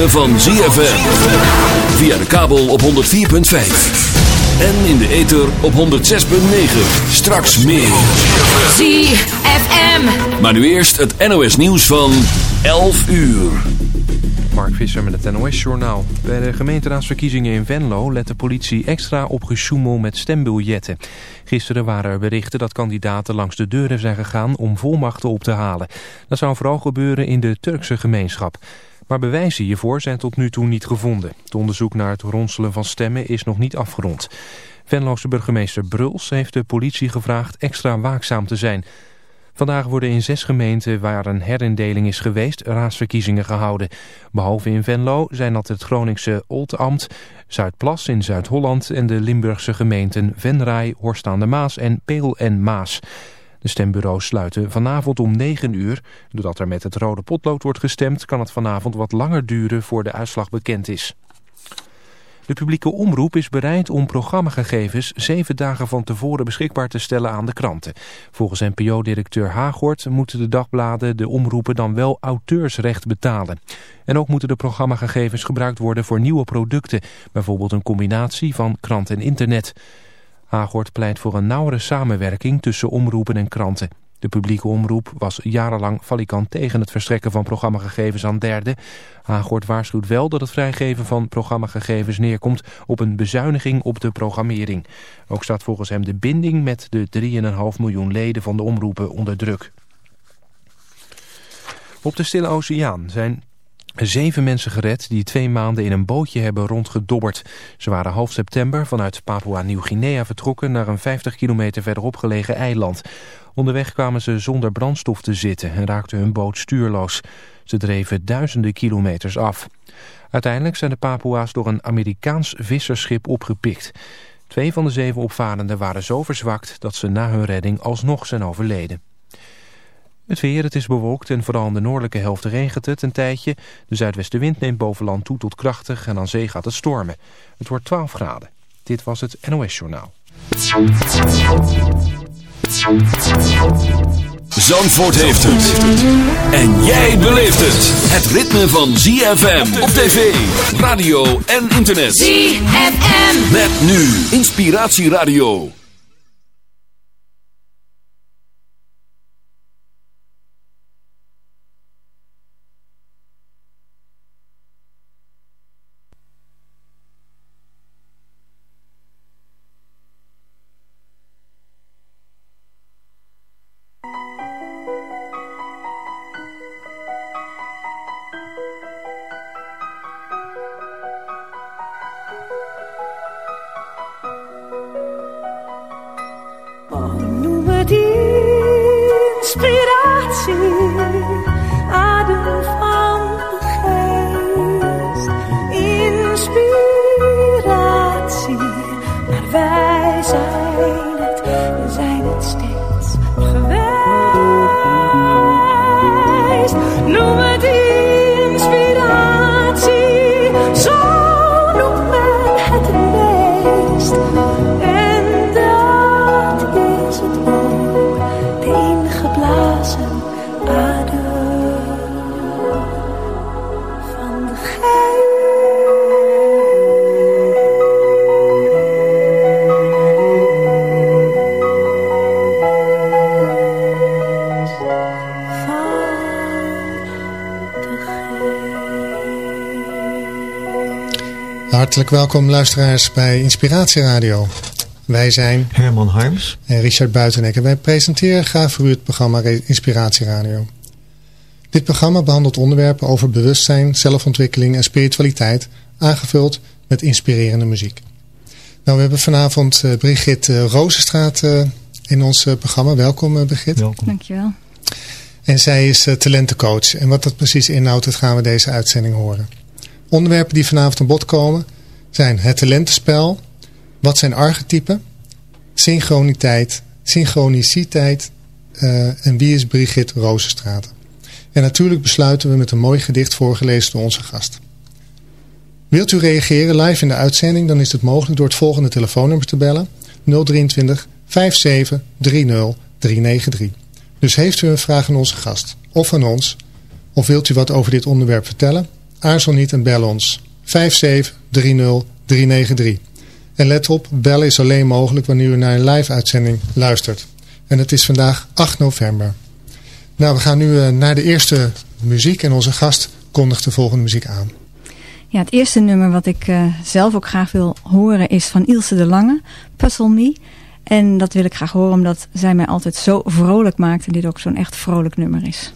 ritme van ZFM. Via de kabel op 104.5. En in de ether op 106.9. Straks meer. ZFM. Maar nu eerst het NOS nieuws van 11 uur. Mark Visser met het NOS-journaal. Bij de gemeenteraadsverkiezingen in Venlo let de politie extra op gesjoemel met stembiljetten. Gisteren waren er berichten dat kandidaten langs de deuren zijn gegaan om volmachten op te halen. Dat zou vooral gebeuren in de Turkse gemeenschap. Maar bewijzen hiervoor zijn tot nu toe niet gevonden. Het onderzoek naar het ronselen van stemmen is nog niet afgerond. Venloze burgemeester Bruls heeft de politie gevraagd extra waakzaam te zijn... Vandaag worden in zes gemeenten waar een herindeling is geweest raadsverkiezingen gehouden. Behalve in Venlo zijn dat het Groningse Oldambt, Zuidplas in Zuid-Holland en de Limburgse gemeenten Venray, Horst aan de Maas en Peel en Maas. De stembureaus sluiten vanavond om 9 uur. Doordat er met het rode potlood wordt gestemd kan het vanavond wat langer duren voor de uitslag bekend is. De publieke omroep is bereid om programmagegevens zeven dagen van tevoren beschikbaar te stellen aan de kranten. Volgens NPO-directeur Hagort moeten de dagbladen de omroepen dan wel auteursrecht betalen. En ook moeten de programmagegevens gebruikt worden voor nieuwe producten, bijvoorbeeld een combinatie van krant en internet. Hagort pleit voor een nauwere samenwerking tussen omroepen en kranten. De publieke omroep was jarenlang valikant tegen het verstrekken van programmagegevens aan derden. Hagort waarschuwt wel dat het vrijgeven van programmagegevens neerkomt op een bezuiniging op de programmering. Ook staat volgens hem de binding met de 3,5 miljoen leden van de omroepen onder druk. Op de Stille Oceaan zijn Zeven mensen gered die twee maanden in een bootje hebben rondgedobberd. Ze waren half september vanuit Papua-Nieuw-Guinea vertrokken naar een 50 kilometer verderop gelegen eiland. Onderweg kwamen ze zonder brandstof te zitten en raakte hun boot stuurloos. Ze dreven duizenden kilometers af. Uiteindelijk zijn de Papua's door een Amerikaans visserschip opgepikt. Twee van de zeven opvarenden waren zo verzwakt dat ze na hun redding alsnog zijn overleden. Het weer, het is bewolkt en vooral in de noordelijke helft regent het een tijdje. De zuidwestenwind neemt boven land toe tot krachtig en aan zee gaat het stormen. Het wordt 12 graden. Dit was het NOS Journaal. Zandvoort heeft het. En jij beleeft het. Het ritme van ZFM op tv, radio en internet. ZFM. Met nu Inspiratieradio. Hartelijk welkom luisteraars bij Inspiratie Radio. Wij zijn Herman Harms. en Richard Buitenek en wij presenteren graag voor u het programma Inspiratie Radio. Dit programma behandelt onderwerpen over bewustzijn, zelfontwikkeling en spiritualiteit, aangevuld met inspirerende muziek. Nou, we hebben vanavond eh, Brigitte uh, Rozenstraat eh, in ons programma. Welkom Brigitte. Welkom. Dankjewel. En zij is eh, talentencoach. En wat dat precies inhoudt, dat gaan we deze uitzending horen. Onderwerpen die vanavond aan bod komen zijn het talentenspel. Wat zijn archetypen? Synchroniteit, synchroniciteit eh, en wie is Brigitte Rozenstraat? En natuurlijk besluiten we met een mooi gedicht voorgelezen door onze gast. Wilt u reageren live in de uitzending, dan is het mogelijk door het volgende telefoonnummer te bellen. 023 57 30 393. Dus heeft u een vraag aan onze gast of aan ons, of wilt u wat over dit onderwerp vertellen? Aarzel niet en bel ons. 5730393. En let op, bellen is alleen mogelijk wanneer u naar een live uitzending luistert. En het is vandaag 8 november. Nou, we gaan nu uh, naar de eerste muziek en onze gast kondigt de volgende muziek aan. Ja, het eerste nummer wat ik uh, zelf ook graag wil horen is van Ilse de Lange, Puzzle Me. En dat wil ik graag horen omdat zij mij altijd zo vrolijk maakt en dit ook zo'n echt vrolijk nummer is.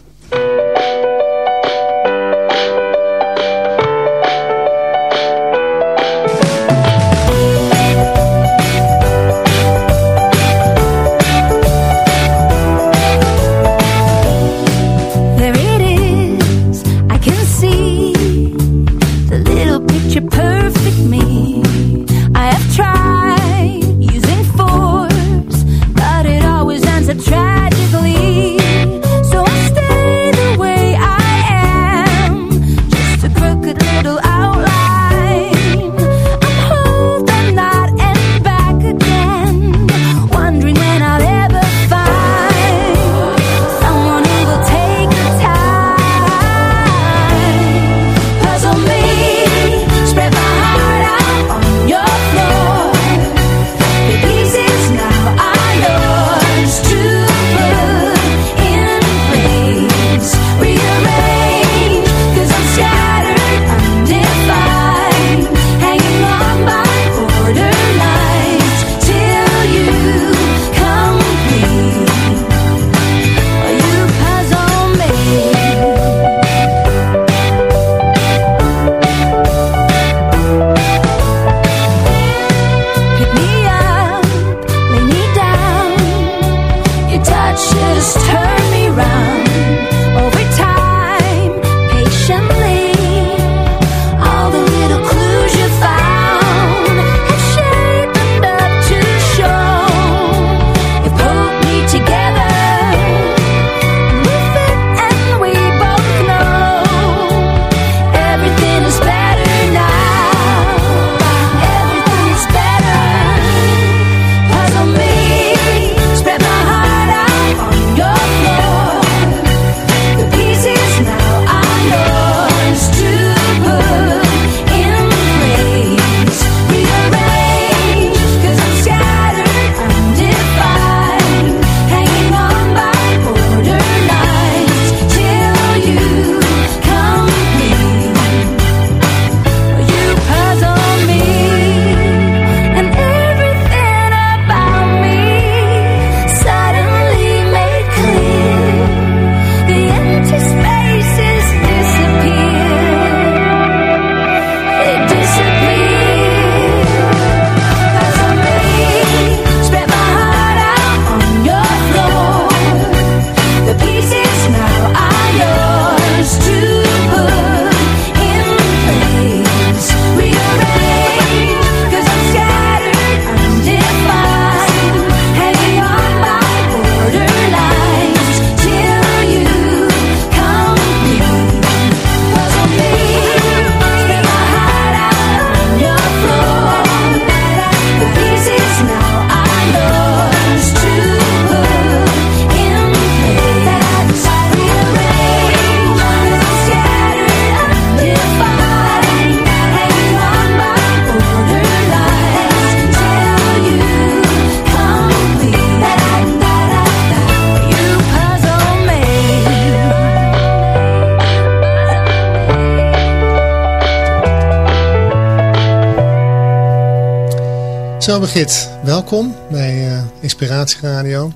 Zo Begit, welkom bij uh, Inspiratie Radio.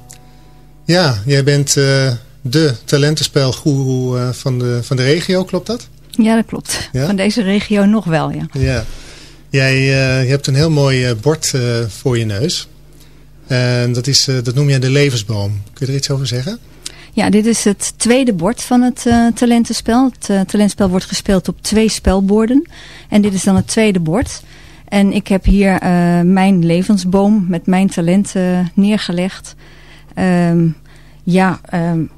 Ja, jij bent uh, de talentenspelgoeroe uh, van, de, van de regio, klopt dat? Ja, dat klopt. Ja? Van deze regio nog wel, ja. Ja. Jij je hebt een heel mooi bord voor je neus. En dat, is, dat noem je de levensboom. Kun je er iets over zeggen? Ja, dit is het tweede bord van het talentenspel. Het talentenspel wordt gespeeld op twee spelborden. En dit is dan het tweede bord. En ik heb hier uh, mijn levensboom met mijn talenten neergelegd. Um, ja, um,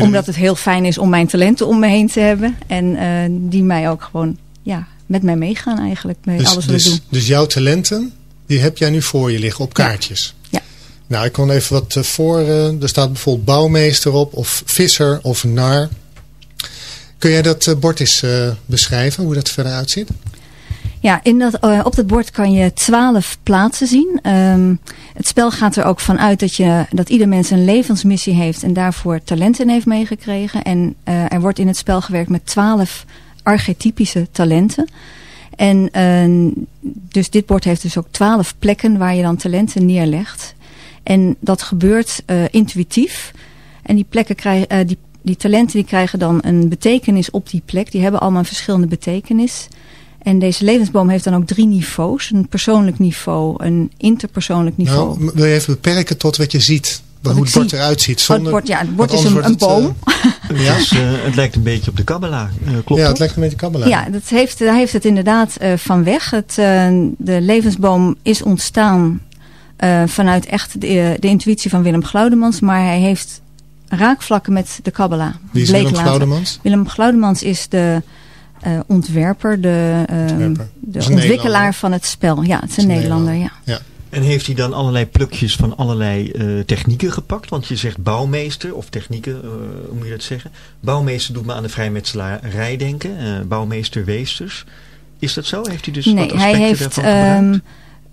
omdat het heel fijn is om mijn talenten om me heen te hebben. En uh, die mij ook gewoon ja, met mij meegaan eigenlijk. Met dus, alles wat dus, ik doe. Dus jouw talenten, die heb jij nu voor je liggen op kaartjes? Ja. Nou, ik kon even wat voor. Uh, er staat bijvoorbeeld bouwmeester op, of visser, of nar. Kun jij dat bord eens beschrijven, hoe dat verder uitziet? Ja, in dat, uh, op dat bord kan je twaalf plaatsen zien. Um, het spel gaat er ook van uit dat, je, dat ieder mens een levensmissie heeft en daarvoor talenten heeft meegekregen. En uh, er wordt in het spel gewerkt met twaalf archetypische talenten. En uh, dus dit bord heeft dus ook twaalf plekken waar je dan talenten neerlegt. En dat gebeurt intuïtief. En die plekken krijgen, die, die talenten die krijgen dan een betekenis op die plek. Die hebben allemaal een verschillende betekenis. En deze levensboom heeft dan ook drie niveaus. Een persoonlijk niveau, een interpersoonlijk niveau. Nou, wil je even beperken tot wat je ziet? Wat hoe het bord eruit ziet. Zonder, oh, het bord, ja, het bord is een, een boom. Uh, ja, dus, uh, het lijkt een beetje op de Kabbalah. Uh, klopt Ja, het lijkt een beetje Kabbalah. Ja, dat heeft, daar heeft het inderdaad van weg. Het, de levensboom is ontstaan vanuit echt de, de, intuïtie van Willem Glaudemans. Maar hij heeft raakvlakken met de Kabbalah. Wie is Willem Glaudemans? Willem Glaudemans is de uh, ontwerper, de, uh, de ontwikkelaar van het spel. Ja, het is een, Nederlander, ja. ja. En heeft hij dan allerlei plukjes van allerlei uh, technieken gepakt? Want je zegt bouwmeester, of technieken, hoe moet je dat zeggen? Bouwmeester doet me aan de vrijmetselarij denken. bouwmeester Weesters. Is dat zo? Heeft hij dus nee, wat hij heeft um,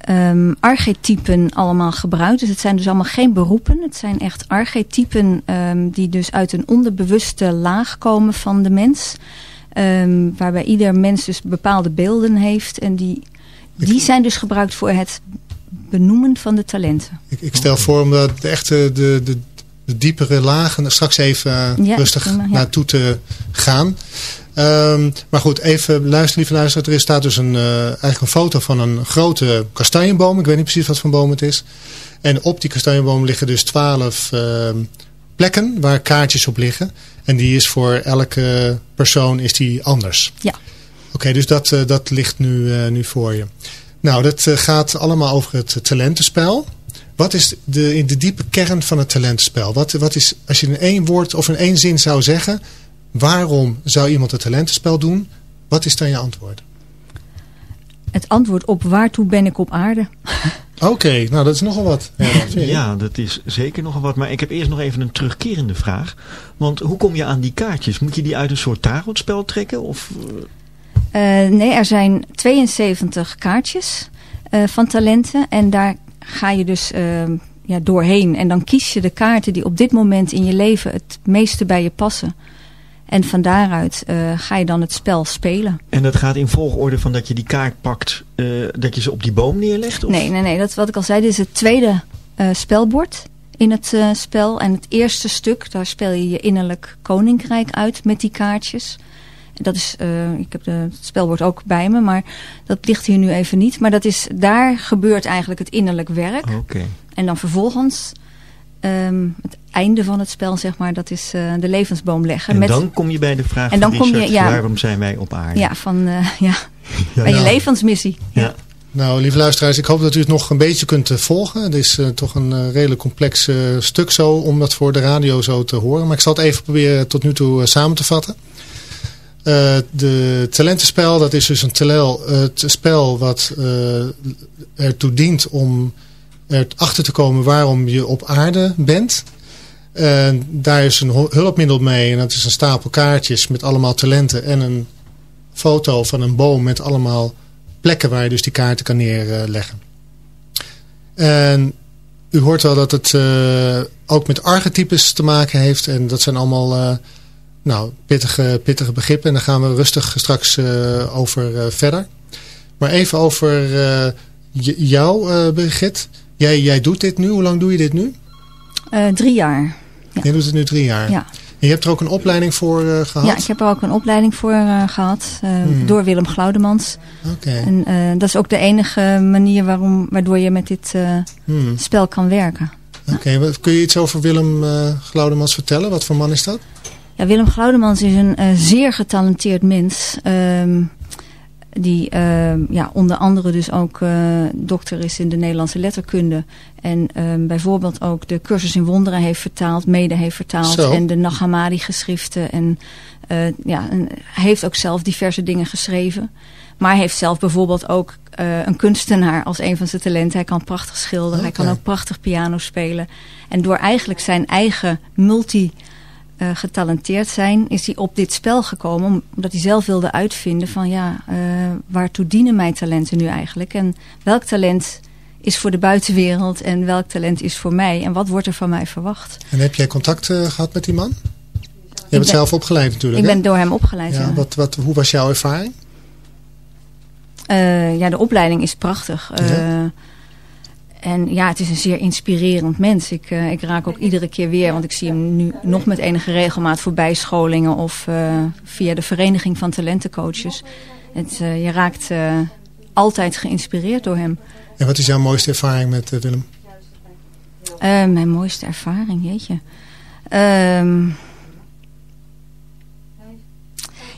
um, archetypen allemaal gebruikt. Dus het zijn dus allemaal geen beroepen. Het zijn echt archetypen um, die dus uit een onderbewuste laag komen van de mens... Um, waarbij ieder mens dus bepaalde beelden heeft. En die, die zijn dus gebruikt voor het benoemen van de talenten. Ik, ik stel voor om de, de echte de, de, de diepere lagen straks even ja, rustig prima, ja. naartoe te gaan. Um, maar goed, even luisteren, lieve luisteraar. Er staat dus een, uh, eigenlijk een foto van een grote kastanjeboom. Ik weet niet precies wat voor boom het is. En op die kastanjeboom liggen dus twaalf uh, plekken waar kaartjes op liggen. En die is voor elke persoon is die anders. Ja. Oké, dus dat, uh, dat ligt nu, uh, nu voor je. Nou, dat uh, gaat allemaal over het talentenspel. Wat is de, in de diepe kern van het talentenspel? Wat, wat is, als je in één woord of in één zin zou zeggen... waarom zou iemand het talentenspel doen? Wat is dan je antwoord? Het antwoord op waartoe ben ik op aarde? Oké, nou dat is nogal wat. Ja, ja, dat is zeker nogal wat. Maar ik heb eerst nog even een terugkerende vraag. Want hoe kom je aan die kaartjes? Moet je die uit een soort tarotspel trekken? Of... Uh, nee, er zijn 72 kaartjes uh, van talenten. En daar ga je dus uh, ja, doorheen. En dan kies je de kaarten die op dit moment in je leven het meeste bij je passen. En van daaruit uh, ga je dan het spel spelen. En dat gaat in volgorde van dat je die kaart pakt, uh, dat je ze op die boom neerlegt? Of? Nee, nee, nee. Dat, wat ik al zei, dit is het tweede uh, spelbord in het spel. En het eerste stuk, daar speel je je innerlijk koninkrijk uit met die kaartjes. Dat is, ik heb de, het spelbord ook bij me, maar dat ligt hier nu even niet. Maar dat is, daar gebeurt eigenlijk het innerlijk werk. Oké. Okay. En dan vervolgens um, het einde van het spel, zeg maar, dat is uh, de levensboom leggen. En met... dan kom je bij de vraag en dan Richard, kom je, ja, waarom zijn wij op aarde? Ja, van uh, ja, ja, bij je levensmissie. Ja. ja. Nou, lieve luisteraars, ik hoop dat u het nog een beetje kunt uh, volgen. Het is uh, toch een uh, redelijk complex stuk zo om dat voor de radio zo te horen. Maar ik zal het even proberen tot nu toe samen te vatten. de talentenspel, dat is dus een telel, het spel wat ertoe dient om erachter te komen waarom je op aarde bent. En daar is een hulpmiddel mee en dat is een stapel kaartjes met allemaal talenten en een foto van een boom met allemaal plekken waar je dus die kaarten kan neerleggen. En u hoort wel dat het uh, ook met archetypes te maken heeft en dat zijn allemaal uh, nou, pittige, pittige begrippen en daar gaan we rustig straks uh, over verder. Maar even over jou Brigitte. Jij, jij doet dit nu. Hoe lang doe je dit nu? Drie jaar. Ja. Jij doet het nu drie jaar? Ja. En je hebt er ook een opleiding voor uh, gehad? Ja, ik heb er ook een opleiding voor uh, gehad. Hmm. Door Willem Glaudemans. Oké. Okay. En dat is ook de enige manier waarom, waardoor je met dit hmm. spel kan werken. Oké, okay. kun je iets over Willem Glaudemans vertellen? Wat voor man is dat? Ja, Willem Glaudemans is een zeer getalenteerd mens. Um, die uh, ja, onder andere dus ook uh, dokter is in de Nederlandse letterkunde. En uh, bijvoorbeeld ook de cursus in wonderen heeft vertaald, mede heeft vertaald. Zo. En de Nagamadi geschriften. En, uh, ja, en hij heeft ook zelf diverse dingen geschreven. Maar hij heeft zelf bijvoorbeeld ook een kunstenaar als een van zijn talenten. Hij kan prachtig schilderen, okay. hij kan ook prachtig piano spelen. En door eigenlijk zijn eigen multi uh, getalenteerd zijn, is hij op dit spel gekomen. Omdat hij zelf wilde uitvinden van ja, uh, waartoe dienen mijn talenten nu eigenlijk? En welk talent is voor de buitenwereld en welk talent is voor mij? En wat wordt er van mij verwacht? En heb jij contact uh, gehad met die man? Je bent zelf opgeleid natuurlijk. Ik hè? ben door hem opgeleid, ja. ja. Wat, wat, hoe was jouw ervaring? ja, de opleiding is prachtig. Ja. En ja, het is een zeer inspirerend mens. Ik, uh, ik raak ook iedere keer weer, want ik zie hem nu nog met enige regelmaat voor bijscholingen of uh, via de vereniging van talentencoaches. Het, uh, je raakt altijd geïnspireerd door hem. En wat is jouw mooiste ervaring met Willem? mijn mooiste ervaring, jeetje. Ehm,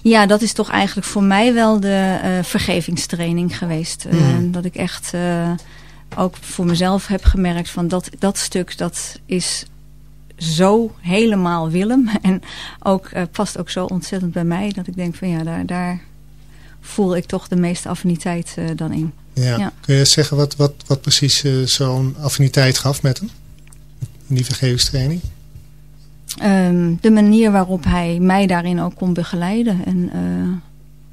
ja, dat is toch eigenlijk voor mij wel de vergevingstraining geweest. Mm. dat ik echt ook voor mezelf heb gemerkt van dat, dat stuk dat is zo helemaal Willem. En ook, uh, past ook zo ontzettend bij mij dat ik denk van ja, daar, daar voel ik toch de meeste affiniteit uh, dan in. Ja. ja. Kun je zeggen wat, wat, wat precies uh, zo'n affiniteit gaf met hem? In die vergevingstraining? Um, de manier waarop hij mij daarin ook kon begeleiden. En,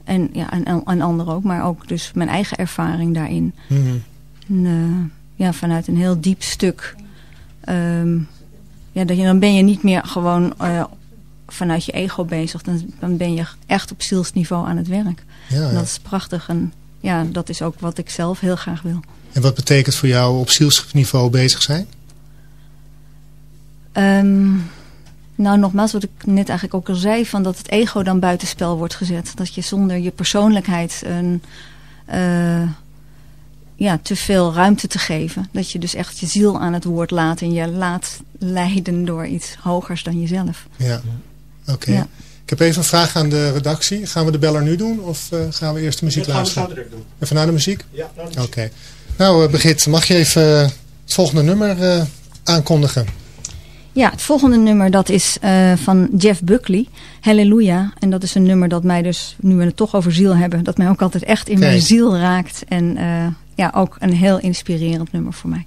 en, ja, en, en anderen ook, maar ook dus mijn eigen ervaring daarin. Mm -hmm. En, uh, ja, vanuit een heel diep stuk. Um, ja, dat je, dan ben je niet meer gewoon uh, vanuit je ego bezig. Dan, dan ben je echt op zielsniveau aan het werk. Ja, dat is prachtig. En ja, dat is ook wat ik zelf heel graag wil. En wat betekent voor jou op zielsniveau bezig zijn? Um, nou, nogmaals, wat ik net eigenlijk ook al zei... Van dat het ego dan buitenspel wordt gezet. Dat je zonder je persoonlijkheid... een uh, ja, te veel ruimte te geven. Dat je dus echt je ziel aan het woord laat en je laat leiden door iets hogers dan jezelf. Ja, oké. Okay. Ja. Ik heb even een vraag aan de redactie. Gaan we de beller nu doen of uh, gaan we eerst de muziek luisteren? Gaan we doen. Even naar de muziek? Ja, naar Oké. Okay. Nou, uh, Begit, mag je even uh, het volgende nummer uh, aankondigen? Ja, het volgende nummer dat is uh, van Jeff Buckley, Halleluja. En dat is een nummer dat mij dus, nu we het toch over ziel hebben, dat mij ook altijd echt in Kijk. mijn ziel raakt. En uh, ja, ook een heel inspirerend nummer voor mij.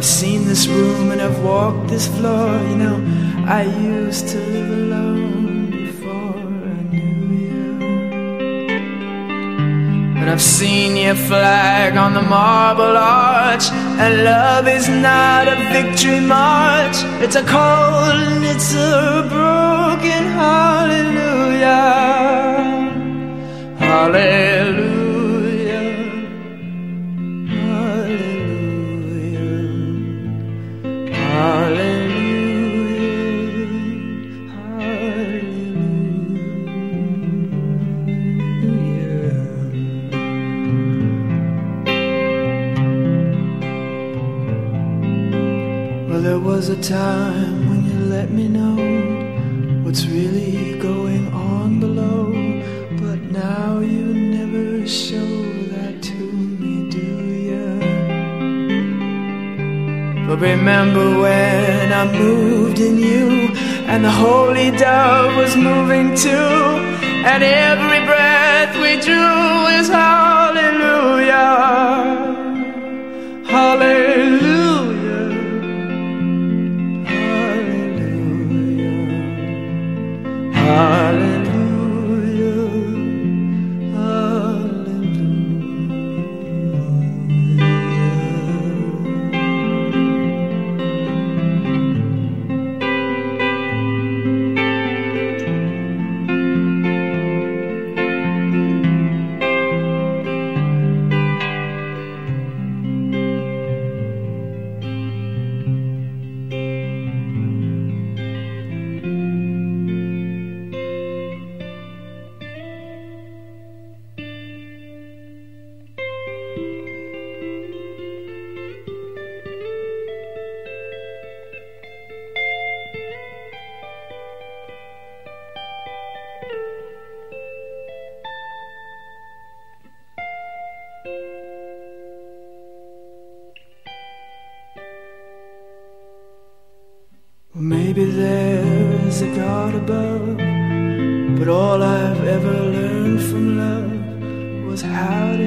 I've seen this room and I've walked this floor. You know, I used to live alone before I knew you. But I've seen your flag on the marble arch. And love is not a victory march. It's a cold and it's a broken hallelujah. Hallelujah. Hallelujah. Hallelujah. Well, there was a time when you let me know what's really remember when I moved in you, and the holy dove was moving too, and every breath we drew is hallelujah, hallelujah.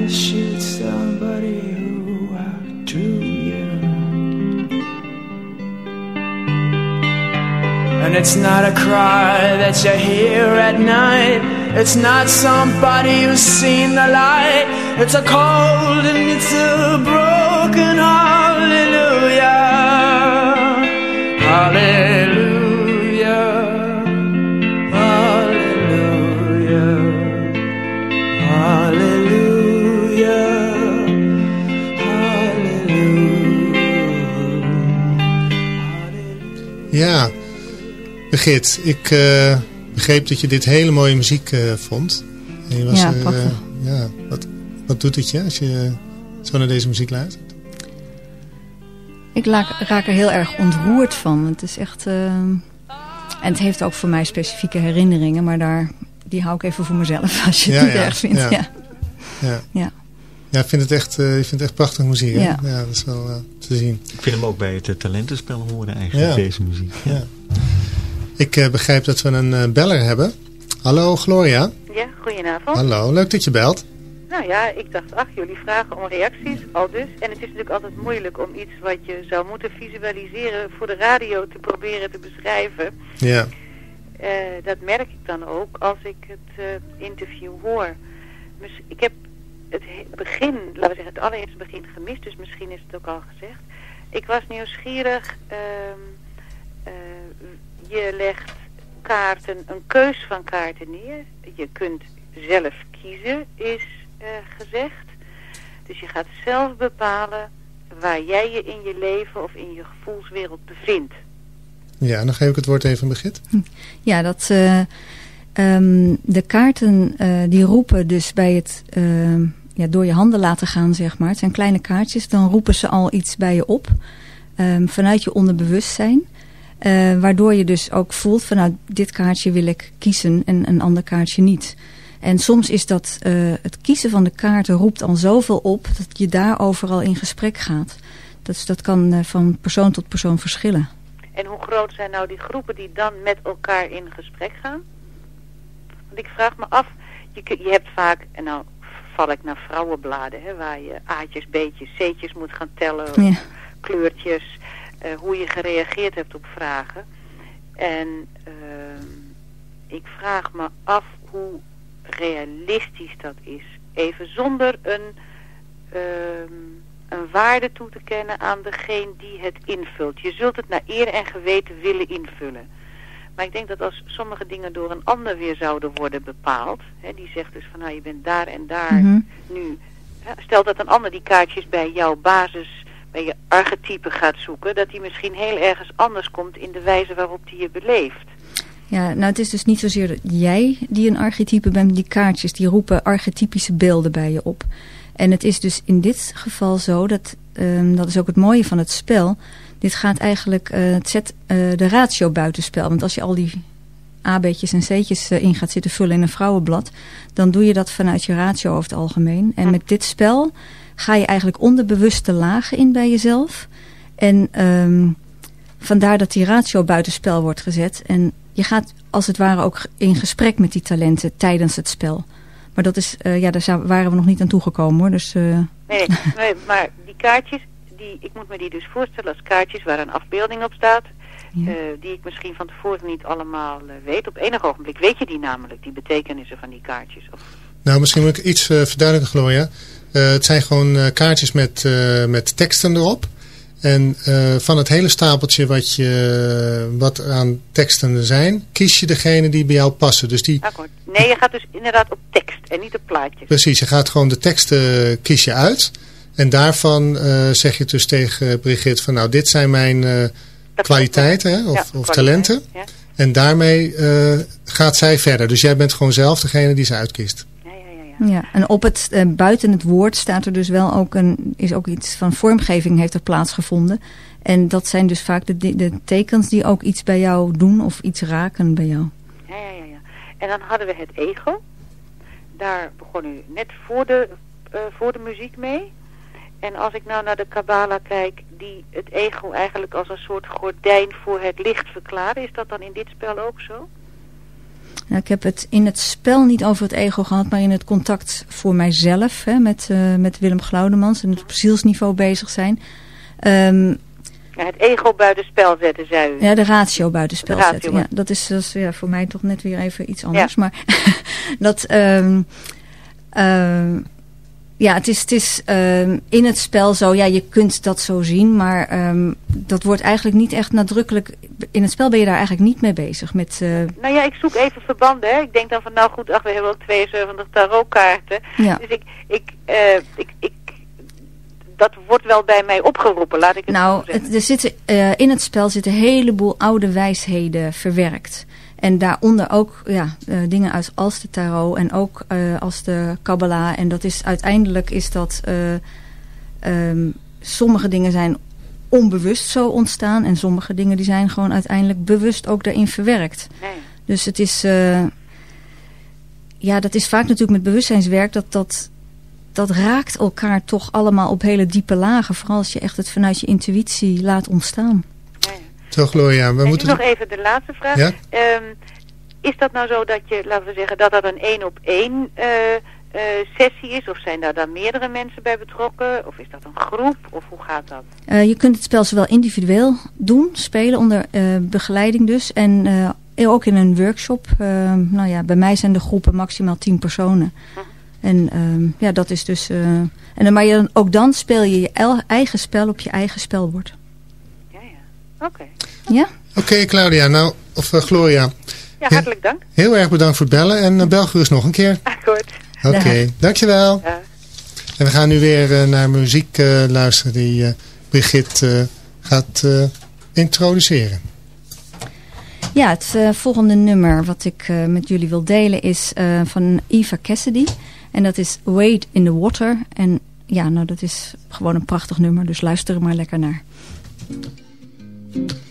To shoot somebody who outdrew you. And it's not a cry that you hear at night. It's not somebody who's seen the light. It's a cold and it's a broken hallelujah. Hallelujah. Begit, ik eh, begreep dat je dit hele mooie muziek eh, vond. En je was Ja, er, prachtig. eh, ja, wat, wat doet het je als je zo naar deze muziek luistert? Ik raak, raak er heel erg ontroerd van. Het is echt... en het heeft ook voor mij specifieke herinneringen. Maar daar, die hou ik even voor mezelf. Als je Ja, het niet ja, erg vindt. ja. Ja. Ja, Ja. ja ik vind het echt, eh, ik vind het echt prachtig muziek. Hè? Ja. Ja. dat is wel te zien. Ik vind hem ook bij het talentenspel horen eigenlijk, Ja. deze muziek. Ja. Ik eh, begrijp dat we een eh, beller hebben. Hallo Gloria. Ja, goedenavond. Hallo, leuk dat je belt. Nou ja, ik dacht, ach, jullie vragen om reacties, al dus. En het is natuurlijk altijd moeilijk om iets wat je zou moeten visualiseren voor de radio te proberen te beschrijven. Ja, Eh, dat merk ik dan ook als ik het interview hoor. Dus ik heb het he- begin, laten we zeggen, het allereerste begin gemist, dus misschien is het ook al gezegd. Ik was nieuwsgierig. ehm, eh, je legt kaarten, een keus van kaarten neer. Je kunt zelf kiezen, is eh, gezegd. Dus je gaat zelf bepalen waar jij je in je leven of in je gevoelswereld bevindt. ja dan geef ik het woord even aan Begit. Ja, dat, eh, ehm, de kaarten eh, die roepen dus bij het ehm, ja, door je handen laten gaan, zeg maar. Het zijn kleine kaartjes, dan roepen ze al iets bij je op. ehm, vanuit je onderbewustzijn. Eh, waardoor je dus ook voelt van nou, dit kaartje wil ik kiezen en een ander kaartje niet. En soms is dat eh, het kiezen van de kaarten roept al zoveel op dat je daar overal in gesprek gaat. Dus dat kan eh, van persoon tot persoon verschillen. En hoe groot zijn nou die groepen die dan met elkaar in gesprek gaan? Want ik vraag me af, je, je hebt vaak, en nou val ik naar vrouwenbladen, hè, waar je A'tjes, B'tjes, C'tjes moet gaan tellen, Ja. kleurtjes, hoe je gereageerd hebt op vragen. En ehm, ik vraag me af hoe realistisch dat is. Even zonder een, ehm, een waarde toe te kennen aan degene die het invult. Je zult het naar eer en geweten willen invullen. Maar ik denk dat als sommige dingen door een ander weer zouden worden bepaald, hè, die zegt dus van nou je bent daar en daar Mhm. nu. Stel dat een ander die kaartjes bij jouw basis, bij je archetype gaat zoeken, dat die misschien heel ergens anders komt in de wijze waarop die je beleeft. Ja, nou het is dus niet zozeer dat jij die een archetype bent. Die kaartjes die roepen archetypische beelden bij je op. En het is dus in dit geval zo, dat, ehm, dat is ook het mooie van het spel. Dit gaat eigenlijk, eh, het zet eh, de ratio buitenspel. Want als je al die A, B'tjes en C'tjes eh, in gaat zitten vullen in een vrouwenblad... dan doe je dat vanuit je ratio over het algemeen. En met dit spel ga je eigenlijk onderbewuste lagen in bij jezelf. En ehm, vandaar dat die ratio buitenspel wordt gezet. En je gaat als het ware ook in gesprek met die talenten tijdens het spel. Maar dat is, eh, ja, daar waren we nog niet aan toegekomen hoor. Dus, eh, Nee, nee, maar die kaartjes, die, ik moet me die dus voorstellen als kaartjes waar een afbeelding op staat. Ja. eh, die ik misschien van tevoren niet allemaal weet. Op enig ogenblik weet je die namelijk, die betekenissen van die kaartjes. Of, Nou, misschien moet ik iets eh, verduidelijken, Gloria. Eh, het zijn gewoon eh, kaartjes met, eh, met teksten erop. En van het hele stapeltje wat, je, wat aan teksten er zijn, kies je degene die bij jou passen. Dus die, akkoord. Nee, je gaat dus inderdaad op tekst en niet op plaatjes. precies, je gaat gewoon de teksten kies je uit. En daarvan zeg je dus tegen Brigitte van nou, dit zijn mijn kwaliteiten hè, of, Ja, of kwaliteit, talenten. Ja, En daarmee gaat zij verder. Dus jij bent gewoon zelf degene die ze uitkiest. Ja. En op het, eh, buiten het woord staat er dus wel ook, een, is ook iets van vormgeving heeft er plaatsgevonden. En dat zijn dus vaak de, de, de tekens die ook iets bij jou doen of iets raken bij jou. Ja, ja, ja, ja. En dan hadden we het ego. Daar begon u net voor de, eh, voor de muziek mee. En als ik nou naar de Kabbala kijk, die het ego eigenlijk als een soort gordijn voor het licht verklaren, is dat dan in dit spel ook zo? Ja, ik heb het in het spel niet over het ego gehad, maar in het contact voor mijzelf hè, met, eh, met Willem Glaudemans en het op zielsniveau bezig zijn. Ehm, Ja, het ego buiten spel zetten, zei u. ja, de ratio buitenspel De ratio, zetten. Ja, dat is, dat is ja, voor mij toch net weer even iets anders. Maar dat, ehm, ja, het is, het is ehm, in het spel zo, ja, je kunt dat zo zien, maar ehm, dat wordt eigenlijk niet echt nadrukkelijk. In het spel ben je daar eigenlijk niet mee bezig. Met, eh, Nou ja, ik zoek even verbanden. Hè. Ik denk dan van, nou goed, ach, we hebben al 72 tarotkaarten. ja. Dus ik, ik, eh, ik, ik, dat wordt wel bij mij opgeroepen, laat ik het Nou, zo zeggen. het, er zitten, eh, in het spel zitten een heleboel oude wijsheden verwerkt. En daaronder ook ja, eh, dingen uit als de tarot en ook eh, als de Kabbalah. En dat is uiteindelijk is dat... eh, ehm, sommige dingen zijn onbewust zo ontstaan. En sommige dingen die zijn gewoon uiteindelijk bewust ook daarin verwerkt. Nee. Dus het is... ja, dat is vaak natuurlijk met bewustzijnswerk. Dat, dat, dat raakt elkaar toch allemaal op hele diepe lagen. Vooral als je echt het vanuit je intuïtie laat ontstaan. Zo, Gloria, we en moeten... nog even de laatste vraag. Ja? Ehm, is dat nou zo dat je, laten we zeggen, dat dat een één op één eh, eh, sessie is? Of zijn daar dan meerdere mensen bij betrokken? Of is dat een groep? Of hoe gaat dat? Eh, je kunt het spel zowel individueel doen, spelen onder eh, begeleiding dus. En eh, ook in een workshop. Nou ja, bij mij zijn de groepen maximaal 10 personen. En ehm, ja, dat is dus... eh, en dan, maar je, ook dan speel je je eigen spel op je eigen spelbord. Ja. Oké. Ja? Oké, Claudia, nou, of eh, Gloria, Ja, hartelijk dank. heel erg bedankt voor het bellen en uh, bel gerust nog een keer. Akkoord. Oké, dankjewel. Ja. En we gaan nu weer eh, naar muziek eh, luisteren die eh, Brigitte gaat eh, introduceren. Ja, het volgende nummer wat ik eh, met jullie wil delen is eh, van Eva Cassidy. En dat is Wade in the Water. En ja, nou dat is gewoon een prachtig nummer, dus luister er maar lekker naar. Thank you.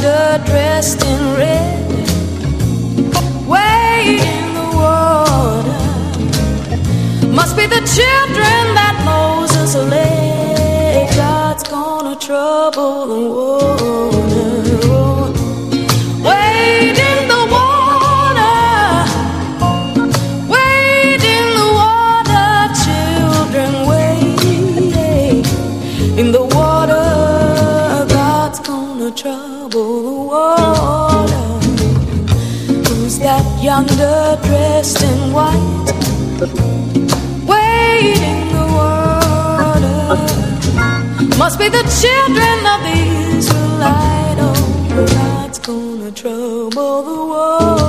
Dressed in red? In the water. Must be the children that Moses led. God's gonna trouble the water. Dressed in white? Wade in the water. Must be the children of the Israelite. Oh, God's gonna trouble the water.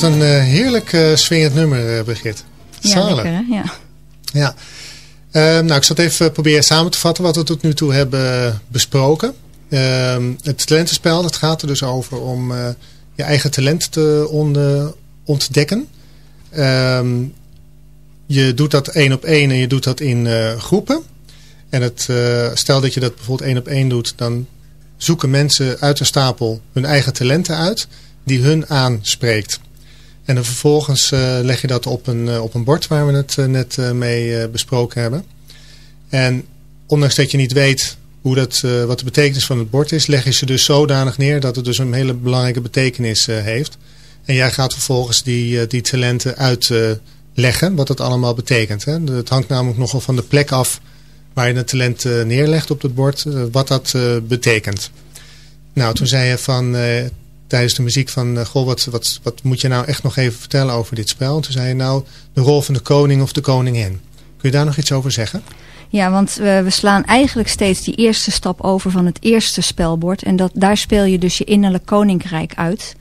Wat een eh, heerlijk eh swingend nummer, eh, Brigitte. Ja, lekker hè? Ja. Ja. Ehm, nou, ik zal het even proberen samen te vatten wat we tot nu toe hebben besproken. Ehm, het talentenspel, dat gaat er dus over om je eigen talent te on- ontdekken. Ehm, je doet dat één op één en je doet dat in groepen. En het, stel dat je dat bijvoorbeeld één op één doet, dan zoeken mensen uit een stapel hun eigen talenten uit die hun aanspreekt. En dan vervolgens eh, leg je dat op een, eh, op een bord waar we het eh, net mee besproken hebben. En ondanks dat je niet weet hoe dat, wat de betekenis van het bord is, leg je ze dus zodanig neer dat het dus een hele belangrijke betekenis heeft. En jij gaat vervolgens die, die talenten uitleggen, wat het allemaal betekent. Hè? Het hangt namelijk nogal van de plek af waar je het talent neerlegt op het bord, wat dat betekent. Nou, toen zei je van, tijdens de muziek van, eh, goh, wat, wat, wat moet je nou echt nog even vertellen over dit spel? En toen zei je nou, de rol van de koning of de koningin. Kun je daar nog iets over zeggen? Ja, want we, we slaan eigenlijk steeds die eerste stap over van het eerste spelbord. En dat, daar speel je dus je innerlijk koninkrijk uit.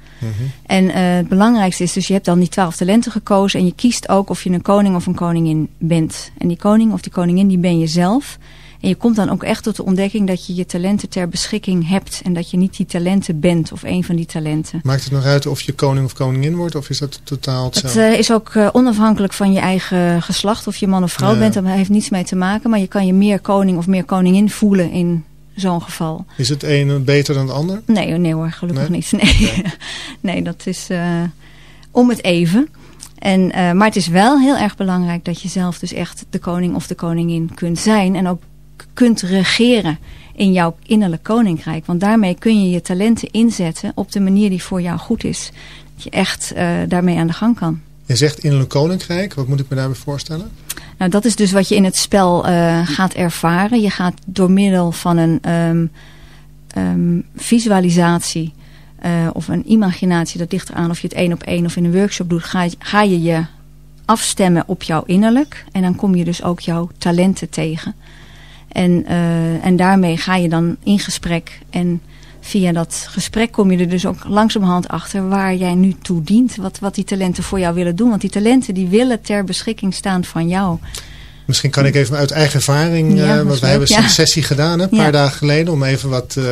En eh, het belangrijkste is dus, je hebt dan die twaalf talenten gekozen en je kiest ook of je een koning of een koningin bent. En die koning of die koningin, die ben je zelf. En je komt dan ook echt tot de ontdekking dat je je talenten ter beschikking hebt. En dat je niet die talenten bent of een van die talenten. Maakt het nog uit of je koning of koningin wordt of is dat totaal Het hetzelfde? eh, is ook eh, onafhankelijk van je eigen geslacht. Of je man of vrouw Ja. bent, daar heeft niets mee te maken. Maar je kan je meer koning of meer koningin voelen in zo'n geval. Is het een beter dan het ander? Nee, nee hoor, gelukkig Nee? niet. Nee, nee dat is eh, om het even. En, maar het is wel heel erg belangrijk dat je zelf dus echt de koning of de koningin kunt zijn. En ook kunt regeren in jouw innerlijk koninkrijk. Want daarmee kun je je talenten inzetten op de manier die voor jou goed is. Dat je echt eh, daarmee aan de gang kan. Je zegt innerlijk koninkrijk. Wat moet ik me daarbij voorstellen? Nou, dat is dus wat je in het spel eh, gaat ervaren. Je gaat door middel van een ehm, ehm, visualisatie eh, of een imaginatie, dat ligt eraan of je het één op één of in een workshop doet, ga, je- ga je je afstemmen op jouw innerlijk. En dan kom je dus ook jouw talenten tegen. En, eh, en daarmee ga je dan in gesprek. En via dat gesprek kom je er dus ook langzamerhand achter waar jij nu toe dient. Wat, wat die talenten voor jou willen doen. Want die talenten die willen ter beschikking staan van jou. Misschien kan ik even uit eigen ervaring, Ja, eh, want is wij hebben een sessie gedaan hè, een paar Ja. dagen geleden om even wat eh,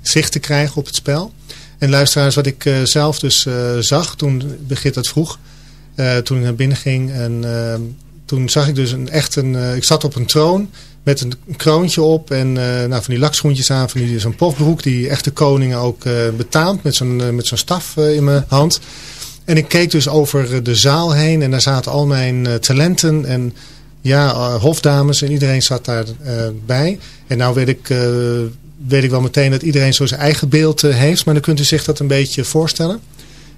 zicht te krijgen op het spel. En luisteraars, wat ik zelf dus zag toen Begit dat vroeg, toen ik naar binnen ging. En eh, toen zag ik dus een echt een, ik zat op een troon met een kroontje op en eh, nou, van die lakschoentjes aan, van die, zo'n pofbroek die echte koningen ook eh, betaamt met zo'n eh, met zo'n staf in mijn hand. En ik keek dus over de zaal heen en daar zaten al mijn talenten en ja, hofdames en iedereen zat daarbij. bij en nou weet ik, weet ik wel meteen dat iedereen zo zijn eigen beeld heeft. Maar dan kunt u zich dat een beetje voorstellen.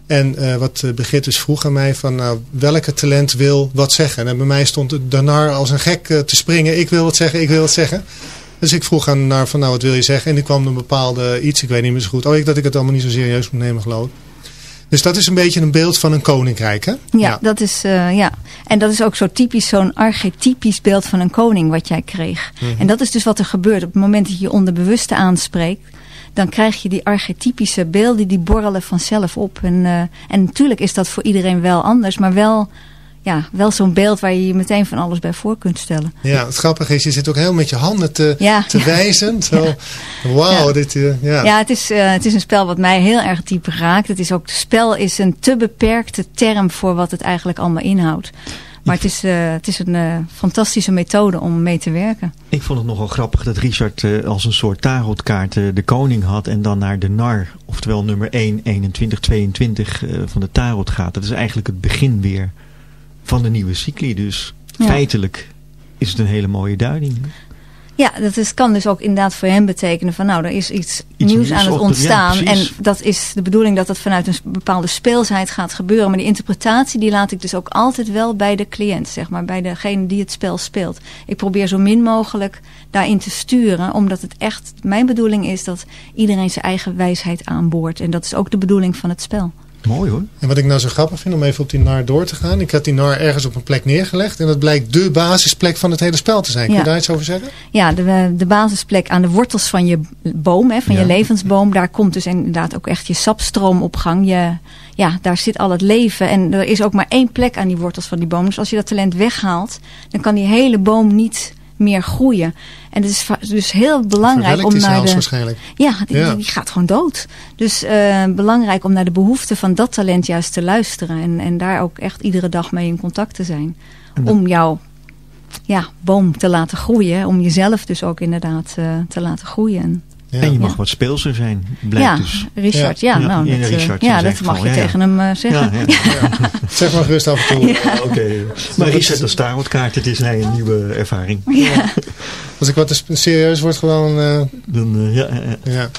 En eh, wat uh, Begit dus vroeg aan mij van nou, welke talent wil wat zeggen. En bij mij stond Danar als een gek eh, te springen. Ik wil wat zeggen, ik wil wat zeggen. Dus ik vroeg aan naar van nou wat wil je zeggen. En ik kwam een bepaalde iets, ik weet niet meer zo goed. Oh, ik dat ik het allemaal niet zo serieus moet nemen geloof ik. Dus dat is een beetje een beeld van een koninkrijk, hè? Ja, Dat is, uh, ja. en dat is ook zo typisch, zo'n archetypisch beeld van een koning wat jij kreeg. Mhm. Mm -hmm. En dat is dus wat er gebeurt. Op het moment dat je je onderbewuste aanspreekt, dan krijg je die archetypische beelden, die borrelen vanzelf op. En, uh, en natuurlijk is dat voor iedereen wel anders, maar wel, ja, wel zo'n beeld waar je je meteen van alles bij voor kunt stellen. Ja, het grappige is, je zit ook heel met je handen te, ja, te ja. wijzen. Zo, ja. Wauw, dit, uh, ja. Ja, het is, uh, het is een spel wat mij heel erg diep raakt. Het is ook, spel is een te beperkte term voor wat het eigenlijk allemaal inhoudt. Maar het is, uh, het is een uh, fantastische methode om mee te werken. Ik vond het nogal grappig dat Richard uh, als een soort tarotkaart de koning had en dan naar de nar, oftewel nummer 1, 21, 22 van de tarot gaat. Dat is eigenlijk het begin weer van de nieuwe cycli. Dus ja. feitelijk is het een hele mooie duiding. Ja, dat is, kan dus ook inderdaad voor hem betekenen van nou, er is iets, iets nieuws aan het ontstaan. Ja, en dat is de bedoeling dat dat vanuit een bepaalde speelsheid gaat gebeuren. Maar die interpretatie die laat ik dus ook altijd wel bij de cliënt, zeg maar, bij degene die het spel speelt. Ik probeer zo min mogelijk daarin te sturen, omdat het echt mijn bedoeling is dat iedereen zijn eigen wijsheid aanboort. En dat is ook de bedoeling van het spel. Mooi hoor. En wat ik nou zo grappig vind om even op die nar door te gaan. Ik had die nar ergens op een plek neergelegd. En dat blijkt de basisplek van het hele spel te zijn. Kun je ja. daar iets over zeggen? Ja, de, de basisplek aan de wortels van je boom, hè, van ja. je levensboom. Daar komt dus inderdaad ook echt je sapstroom op gang. Je, ja, daar zit al het leven. En er is ook maar één plek aan die wortels van die boom. Dus als je dat talent weghaalt, dan kan die hele boom niet meer groeien. En het is dus heel belangrijk om naar de. waarschijnlijk. Ja, die, ja. die gaat gewoon dood. Dus uh, belangrijk om naar de behoeften van dat talent juist te luisteren. En, en daar ook echt iedere dag mee in contact te zijn. Om jouw ja, boom te laten groeien. Om jezelf dus ook inderdaad uh, te laten groeien. Ja. En je mag ja. wat speelser zijn, blijkt ja, dus. Richard, ja, ja. nou, dat, Richard, ja, dat mag je tegen hem uh, zeggen. zeg maar gerust af en toe. Oké, okay. maar Richard als tarotkaart, het is hij een nieuwe ervaring. Als ik wat serieus word, gewoon... Uh, Dan, ja, ja.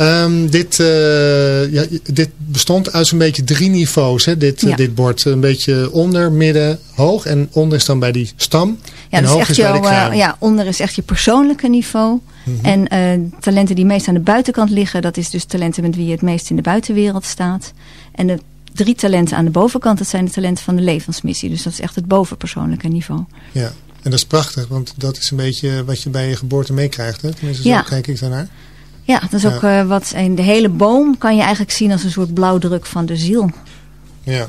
Um, dit, uh, ja, dit bestond uit zo'n beetje drie niveaus, hè, dit, ja. dit bord. Een beetje onder, midden, hoog. En onder is dan bij die stam. Ja, dus echt jouw, kruin. uh, ja, onder is echt je persoonlijke niveau. Mm -hmm. En uh, talenten die meest aan de buitenkant liggen, dat is dus talenten met wie je het meest in de buitenwereld staat. En de drie talenten aan de bovenkant, dat zijn de talenten van de levensmissie. Dus dat is echt het bovenpersoonlijke niveau. Ja, en dat is prachtig, want dat is een beetje wat je bij je geboorte meekrijgt. Tenminste, zo ja. kijk ik daarnaar. Ja, dat is ook eh, wat. En de hele boom kan je eigenlijk zien als een soort blauwdruk van de ziel. Ja.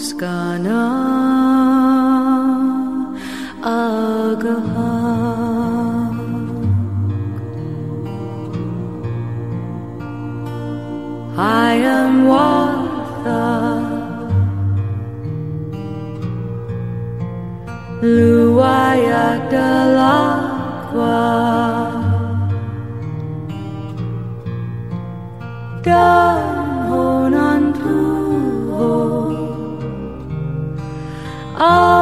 skana agaha. I am Watha. Luayadalakwa Dam Honantua Oh.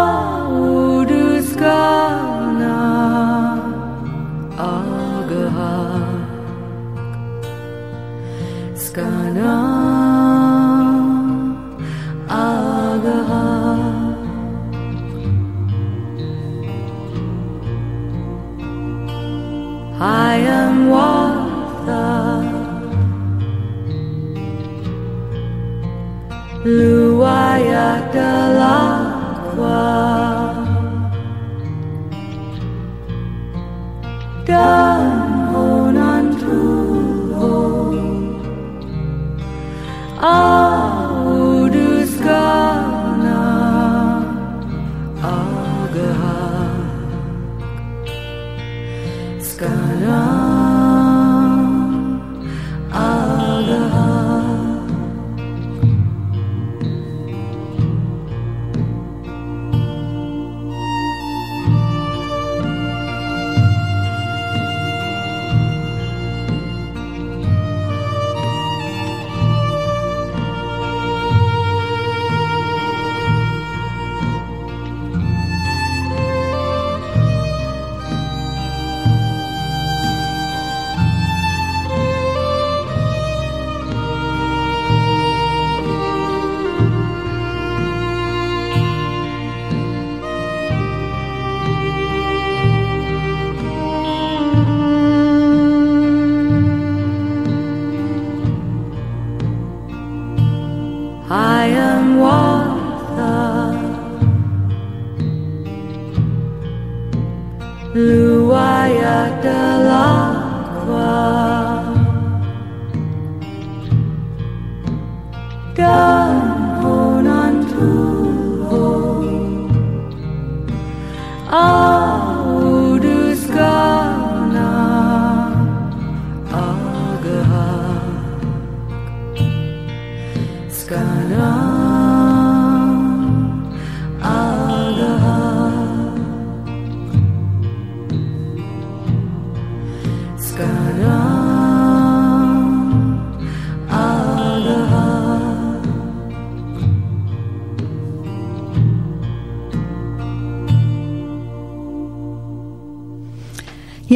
luai adalah.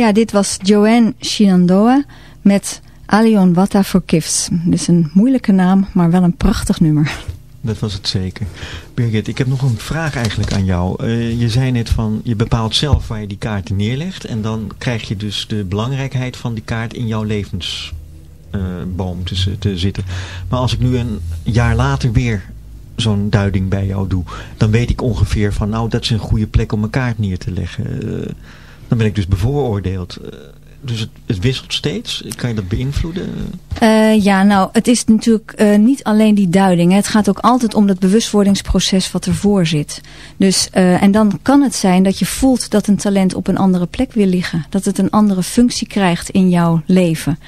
Ja, dit was Joanne Shenandoah met Alion Wata. Dit is een moeilijke naam, maar wel een prachtig nummer. Dat was het zeker. Birgit, ik heb nog een vraag eigenlijk aan jou. Eh, je zei net van, je bepaalt zelf waar je die kaarten neerlegt. En dan krijg je dus de belangrijkheid van die kaart in jouw levensboom te, te zitten. Maar als ik nu een jaar later weer zo'n duiding bij jou doe. Dan weet ik ongeveer van, nou dat is een goede plek om mijn kaart neer te leggen. Eh, dan ben ik dus bevooroordeeld. Eh, dus het, het wisselt steeds. Kan je dat beïnvloeden? Eh, ja, nou, het is natuurlijk eh, niet alleen die duiding. Hè. Het gaat ook altijd om dat bewustwordingsproces wat ervoor zit. Dus, eh, en dan kan het zijn dat je voelt dat een talent op een andere plek wil liggen. Dat het een andere functie krijgt in jouw leven.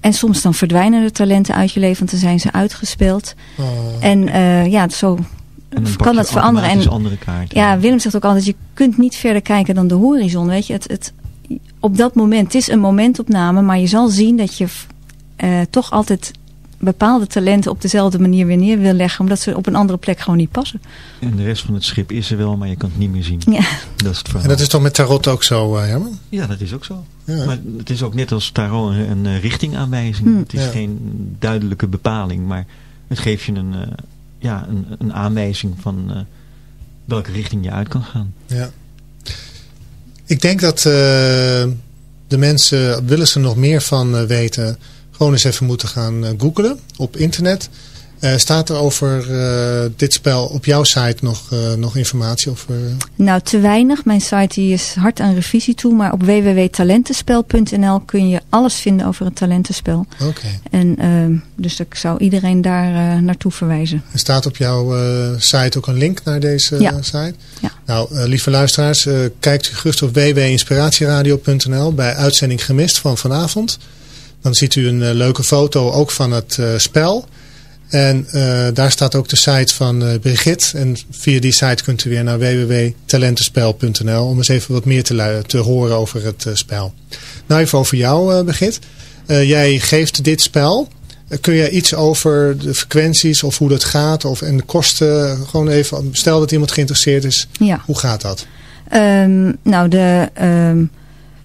En soms dan verdwijnen de talenten uit je leven, want dan zijn ze uitgespeeld. Oh. En eh, ja, zo kan dat veranderen. En andere kaarten. ja, Willem zegt ook altijd, je kunt niet verder kijken dan de horizon. Weet je, het, het, op dat moment, het is een momentopname, maar je zal zien dat je eh, toch altijd bepaalde talenten op dezelfde manier weer neer wil leggen. Omdat ze op een andere plek gewoon niet passen. En de rest van het schip is er wel, maar je kan het niet meer zien. Ja. Dat is het verhaal. En dat is toch met tarot ook zo, Herman? Ja, dat is ook zo. Ja. Maar het is ook net als tarot een, een eh, richtingaanwijzing. Hmm. Het is Ja. geen duidelijke bepaling, maar het geeft je een, eh, ja, een, een aanwijzing van eh, welke richting je uit kan gaan. Ja. Ik denk dat eh, de mensen, willen ze nog meer van eh, weten, gewoon eens even moeten gaan googlen op internet. Eh, staat er over eh, dit spel op jouw site nog, eh, nog informatie over? Nou, te weinig. Mijn site die is hard aan revisie toe. Maar op www.talentenspel.nl kun je alles vinden over het talentenspel. Oké. En ehm, dus ik zou iedereen daar naartoe verwijzen. Er staat op jouw site ook een link naar deze Ja. site. Ja. Nou, lieve luisteraars, kijkt u gerust op www.inspiratieradio.nl bij uitzending gemist van vanavond. Dan ziet u een leuke foto ook van het spel. En eh, daar staat ook de site van eh Brigitte. En via die site kunt u weer naar www.talentenspel.nl om eens even wat meer te, te horen over het eh, spel. Nou, even over jou, Brigitte. Jij geeft dit spel. Kun je iets over de frequenties of hoe dat gaat? Of, en de kosten, gewoon even, stel dat iemand geïnteresseerd is. Ja. Hoe gaat dat? Ehm, nou, de ehm,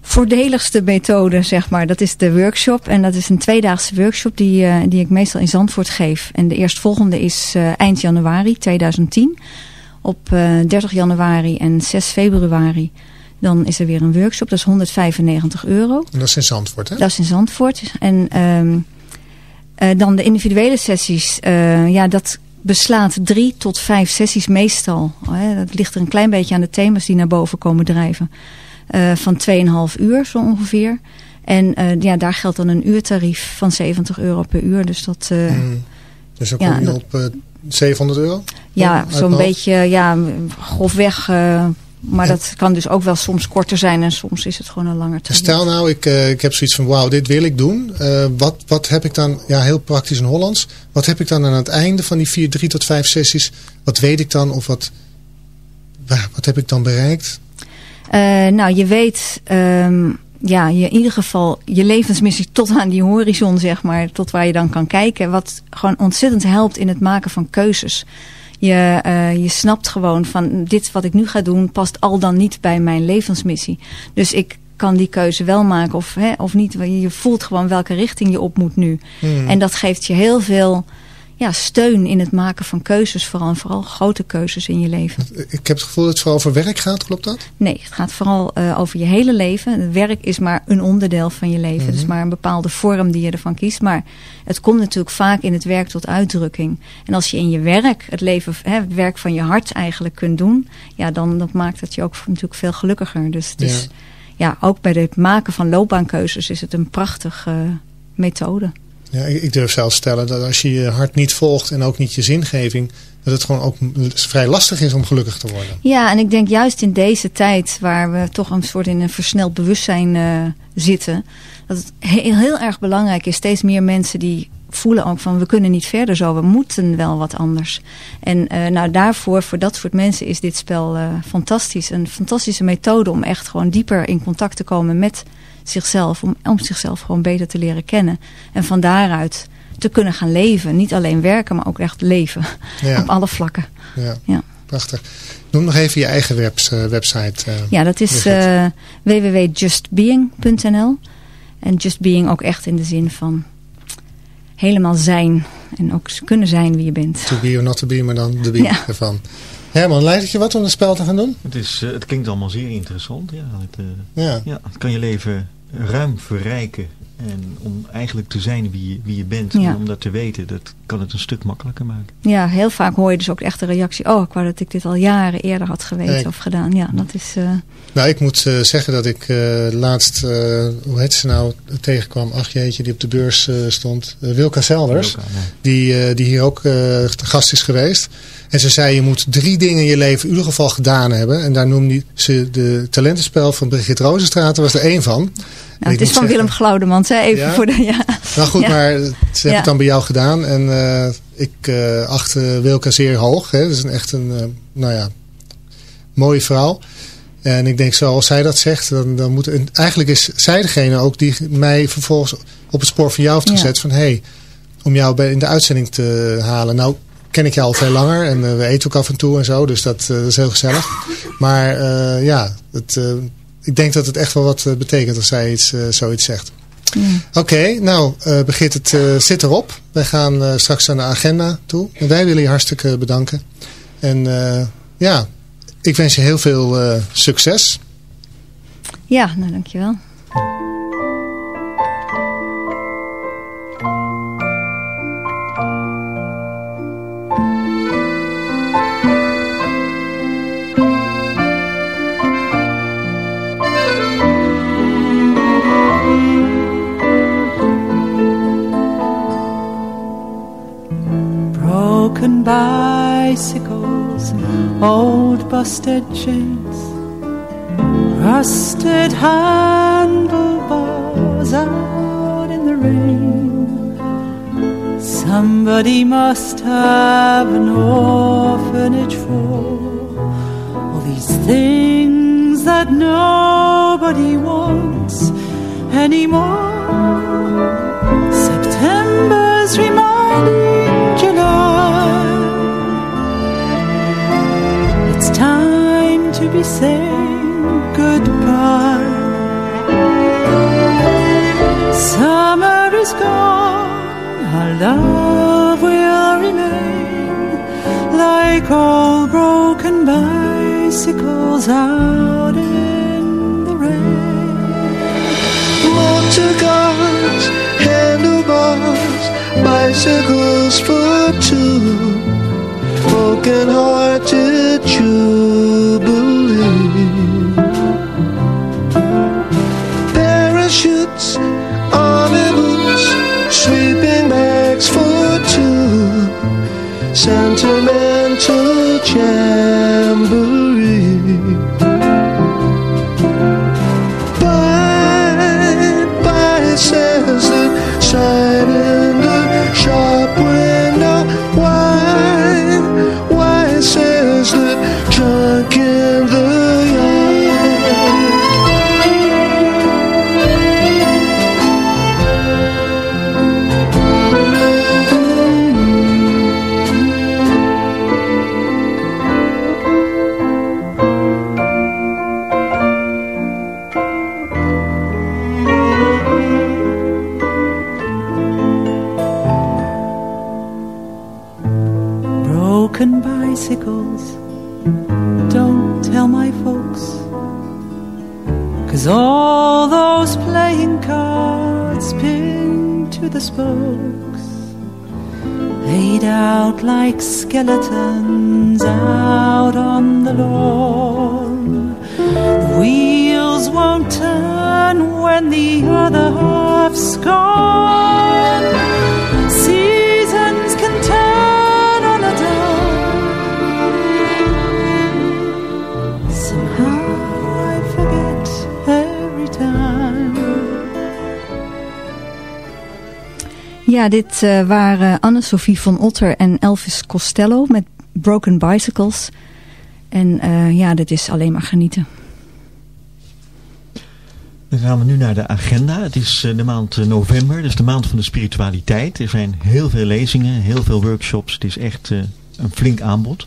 voordeligste methode, zeg maar, dat is de workshop. En dat is een tweedaagse workshop die, eh, die ik meestal in Zandvoort geef. En de eerstvolgende is eh, eind januari 2010. Op eh, 30 januari en 6 februari. Dan is er weer een workshop. Dat is 195 euro. En dat is in Zandvoort, hè? Dat is in Zandvoort. En ehm, eh, dan de individuele sessies. eh, ja, dat beslaat drie tot vijf sessies meestal. Hè. Dat ligt er een klein beetje aan de thema's die naar boven komen drijven. Eh van 2,5 uur zo ongeveer. En eh, ja, daar geldt dan een uurtarief van 70 euro per uur. Dus dat, eh, Mm. Dus dan Ja, kom je op eh 700 euro? ja, uit zo'n beetje, ja, grofweg. maar En- dat kan dus ook wel soms korter zijn en soms is het gewoon een langer termijn. Stel nou, ik, ik heb zoiets van, wauw, dit wil ik doen. Wat, wat heb ik dan, ja heel praktisch in Hollands. Wat heb ik dan aan het einde van die vier, drie tot vijf sessies? Wat weet ik dan of wat, wa- wat heb ik dan bereikt? Eh, nou, je weet, ehm, ja, je, in ieder geval je levensmissie tot aan die horizon, zeg maar, tot waar je dan kan kijken. Wat gewoon ontzettend helpt in het maken van keuzes. Je, eh, je snapt gewoon van dit wat ik nu ga doen past al dan niet bij mijn levensmissie. Dus ik kan die keuze wel maken of, hè, of niet. Je voelt gewoon welke richting je op moet nu. Hmm. En dat geeft je heel veel ja, steun in het maken van keuzes. Vooral, en vooral grote keuzes in je leven. Ik heb het gevoel dat het vooral over werk gaat, klopt dat? Nee, het gaat vooral eh, over je hele leven. Het werk is maar een onderdeel van je leven. Het is maar een bepaalde vorm die je ervan kiest. Maar het komt natuurlijk vaak in het werk tot uitdrukking. En als je in je werk het, leven, hè, het werk van je hart eigenlijk kunt doen... Ja, dan dat maakt het je ook natuurlijk veel gelukkiger. Dus het is, ja, ook bij het maken van loopbaankeuzes is het een prachtige methode. Ja, ik, durf zelfs stellen dat als je je hart niet volgt en ook niet je zingeving... dat het gewoon ook vrij lastig is om gelukkig te worden. Ja, en ik denk juist in deze tijd waar we toch een soort in een versneld bewustzijn eh, zitten, dat het heel, heel erg belangrijk is. Steeds meer mensen die voelen ook van we kunnen niet verder zo, we moeten wel wat anders. En eh, nou daarvoor, voor dat soort mensen is dit spel eh, fantastisch. Een fantastische methode om echt gewoon dieper in contact te komen met zichzelf. Om, om zichzelf gewoon beter te leren kennen. En van daaruit te kunnen gaan leven. Niet alleen werken, maar ook echt leven. Ja, Op alle vlakken. ja. Ja. prachtig. Noem nog even je eigen webs, eh, website. eh. Ja, dat is eh www.justbeing.nl. En just being ook echt in de zin van helemaal zijn. En ook kunnen zijn wie je bent. To be or not to be, maar dan de be Ja. ervan. Herman, leidt het je wat om het spel te gaan doen? Het, is, eh, het klinkt allemaal zeer interessant. Ja, het, eh, Ja. ja, het kan je leven ruim verrijken. En om eigenlijk te zijn wie je, wie je bent. Ja. En om dat te weten, dat kan het een stuk makkelijker maken. Ja, heel vaak hoor je dus ook echt de reactie. Oh, ik wou dat ik dit al jaren eerder had geweten of gedaan. Ja, dat is... eh, Nou, ik moet zeggen dat ik eh, laatst, eh, hoe heet ze nou, tegenkwam. Ach jeetje, die op de beurs eh, stond. Wilka Zelders. Ja. Die, eh, die hier ook eh, te gast is geweest. En ze zei, je moet drie dingen in je leven in ieder geval gedaan hebben. En daar noemde ze de talentenspel van Brigitte Rozenstraat. was er één van. nou, het is van zeggen- Willem Glaudemans, hè? even Ja? voor de... Ja. Nou goed, Ja. maar ze hebben Ja. het dan bij jou gedaan. En eh, ik eh acht Wilka zeer hoog. Hè. Dat is een, echt een, nou ja, mooie vrouw. En ik denk, zoals zij dat zegt, dan, dan moet... En eigenlijk is zij degene ook die mij vervolgens op het spoor van jou heeft gezet. Van, hé, hey, om jou bij, in de uitzending te halen. Nou, ken ik jou al veel langer en we eten ook af en toe en zo, dus dat, dat is heel gezellig. Maar ja, het, ik denk dat het echt wel wat betekent als zij iets, zoiets zegt. Oké, nou Begit, het zit erop. Wij gaan straks aan de agenda toe. En wij willen je hartstikke bedanken. En ja, ik wens je heel veel succes. Ja, nou dankjewel. Bicycles, old busted chains, rusted handlebars out in the rain. Somebody must have an orphanage for all these things that nobody wants anymore. September's reminding Summer is gone, our love will remain like all broken bicycles out in the rain. Motor cars, handlebars, bicycles for two, broken hearted dit uh, waren Anne-Sophie van Otter en Elvis Costello met Broken Bicycles. En uh, ja, dit is alleen maar genieten. Dan gaan we nu naar de agenda. Het is uh, de maand november, dus de maand van de spiritualiteit. Er zijn heel veel lezingen, heel veel workshops. Het is echt een flink aanbod.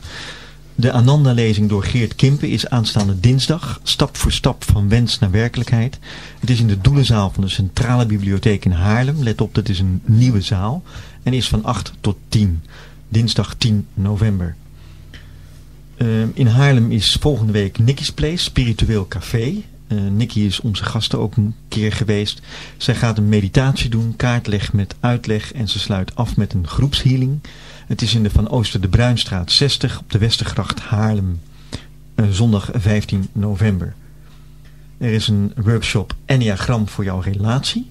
De Ananda-lezing door Geert Kimpen is aanstaande dinsdag. Stap voor stap van wens naar werkelijkheid. Het is in de doelenzaal van de Centrale Bibliotheek in Haarlem. Let op, dat is een nieuwe zaal. En is van 8 tot 10. Dinsdag 10 november. Uh, in Haarlem is volgende week Nicky's Place, Spiritueel Café. Uh, Nicky is onze gasten ook een keer geweest. Zij gaat een meditatie doen, kaartleg met uitleg en ze sluit af met een groepshealing. Het is in de Van Ooster de Bruinstraat 60 op de Westergracht Haarlem. Uh, zondag 15 november. Er is een workshop Enneagram voor jouw relatie.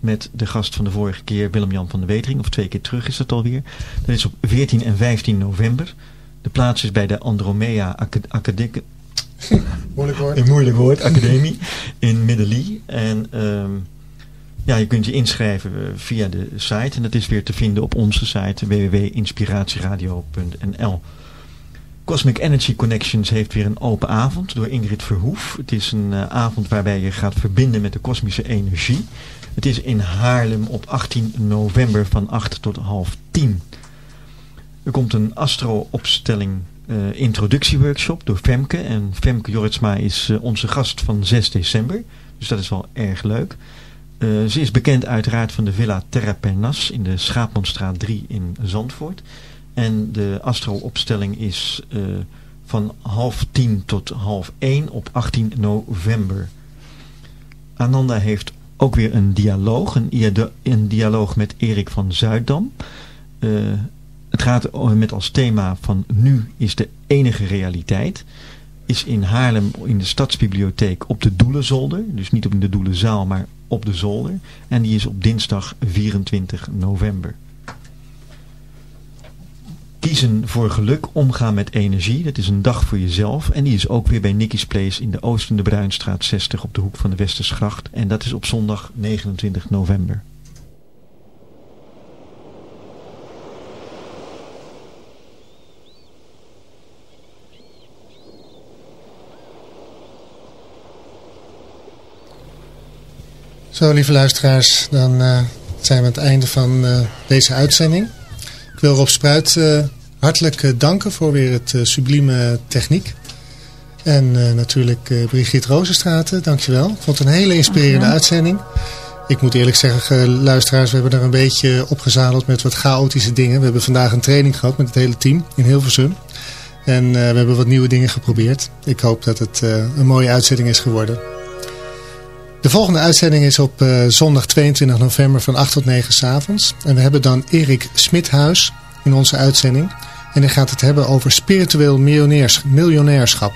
Met de gast van de vorige keer Willem-Jan van de Wetering. Of twee keer terug is dat alweer. Dat is op 14 en 15 november. De plaats is bij de Andromea Academie. moeilijk woord. Een moeilijk woord. Academie in Middelie. En... Um, ja, je kunt je inschrijven via de site. En dat is weer te vinden op onze site www.inspiratieradio.nl Cosmic Energy Connections heeft weer een open avond door Ingrid Verhoef. Het is een uh, avond waarbij je gaat verbinden met de kosmische energie. Het is in Haarlem op 18 november van 8 tot half 10. Er komt een astro-opstelling uh, introductieworkshop door Femke. En Femke Jorritsma is onze gast van 6 december. Dus dat is wel erg leuk. Uh, ze is bekend uiteraard van de Villa Terra Pernas in de Schaapmanstraat 3 in Zandvoort. En de astro-opstelling is van half tien tot half één op 18 november. Ananda heeft ook weer een dialoog, een, dialoog met Erik van Zuiddam. Uh, het gaat met als thema van nu is de enige realiteit. Is in Haarlem in de Stadsbibliotheek op de Doelenzolder. Dus niet op de Doelenzaal, maar op de zolder. En die is op dinsdag 24 november. Kiezen voor geluk, omgaan met energie. Dat is een dag voor jezelf. En die is ook weer bij Nicky's Place in de Oosten de Bruinstraat 60 op de hoek van de Westersgracht. En dat is op zondag 29 november. Zo, lieve luisteraars, dan uh, zijn we aan het einde van uh, deze uitzending. Ik wil Rob Spruit uh, hartelijk danken voor weer het sublieme techniek. En natuurlijk Brigitte Rozenstraten, dankjewel. Ik vond het een hele inspirerende uitzending. Ik moet eerlijk zeggen, luisteraars, we hebben er een beetje opgezadeld met wat chaotische dingen. We hebben vandaag een training gehad met het hele team in Hilversum. En we hebben wat nieuwe dingen geprobeerd. Ik hoop dat het een mooie uitzending is geworden. De volgende uitzending is op uh, zondag 22 november van 8 tot 9 s avonds. En we hebben dan Erik Smithuis in onze uitzending. En hij gaat het hebben over spiritueel miljonairschap.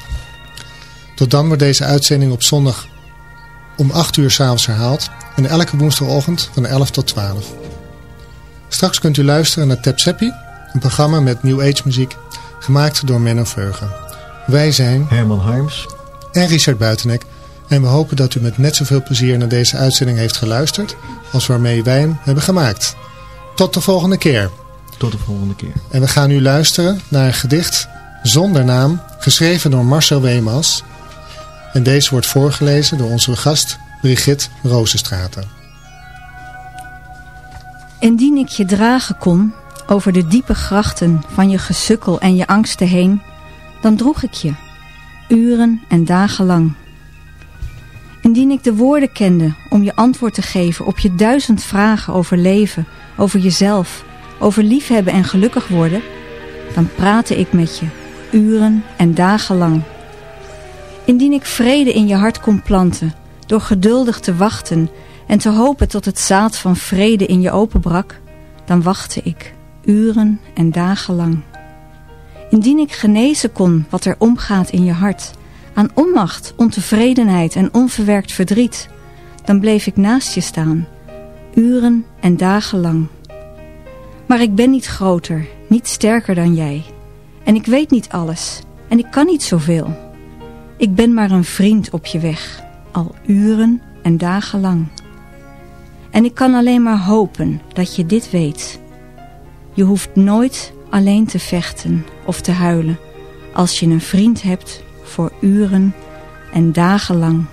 Tot dan wordt deze uitzending op zondag om 8 uur s'avonds herhaald. En elke woensdagochtend van 11 tot 12. Straks kunt u luisteren naar Tap Seppi, een programma met New Age muziek, gemaakt door Menno Veugen. Wij zijn Herman Harms en Richard Buitenek. En we hopen dat u met net zoveel plezier naar deze uitzending heeft geluisterd als waarmee wij hem hebben gemaakt. Tot de volgende keer. Tot de volgende keer. En we gaan nu luisteren naar een gedicht zonder naam, geschreven door Marcel Weemas. En deze wordt voorgelezen door onze gast Brigitte Rozenstraten. Indien ik je dragen kon over de diepe grachten van je gesukkel en je angsten heen, dan droeg ik je, uren en dagen lang. Indien ik de woorden kende om je antwoord te geven op je duizend vragen over leven, over jezelf, over liefhebben en gelukkig worden, dan praatte ik met je, uren en dagen lang. Indien ik vrede in je hart kon planten, door geduldig te wachten en te hopen tot het zaad van vrede in je openbrak, dan wachtte ik, uren en dagen lang. Indien ik genezen kon wat er omgaat in je hart aan onmacht, ontevredenheid en onverwerkt verdriet, dan bleef ik naast je staan, uren en dagen lang. Maar ik ben niet groter, niet sterker dan jij. En ik weet niet alles, en ik kan niet zoveel. Ik ben maar een vriend op je weg, al uren en dagen lang. En ik kan alleen maar hopen dat je dit weet. Je hoeft nooit alleen te vechten of te huilen als je een vriend hebt voor uren en dagenlang.